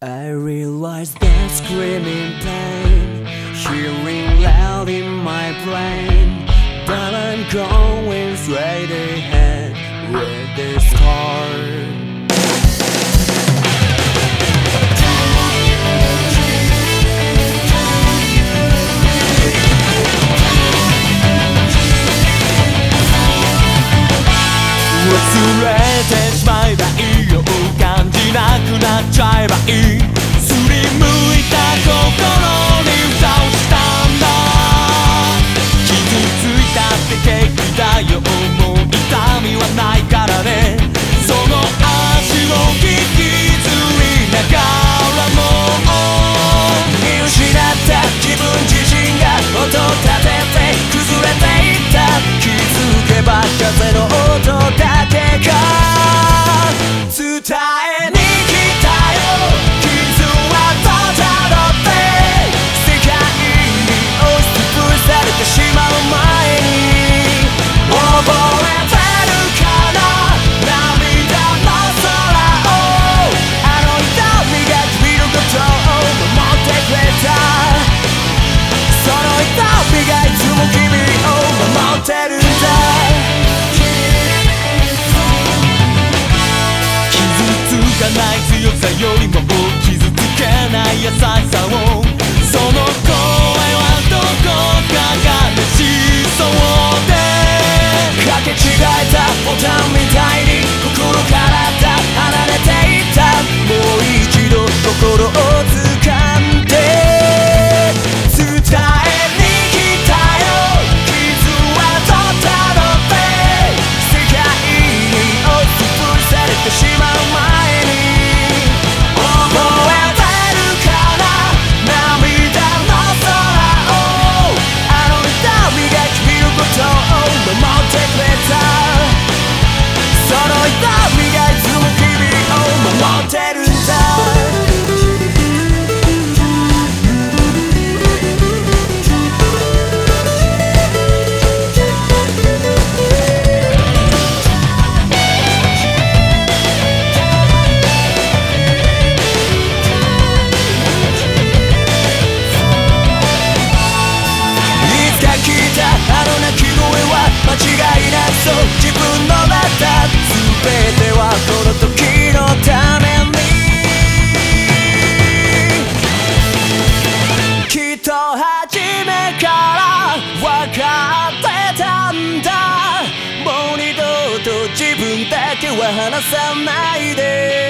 I realize that screaming pain, hearing loud in my brain, but I'm going straight ahead with this car. Let's erase my っちゃえばいい。すりむいた心。ない強さよりも傷つけない優しさを。その声さないで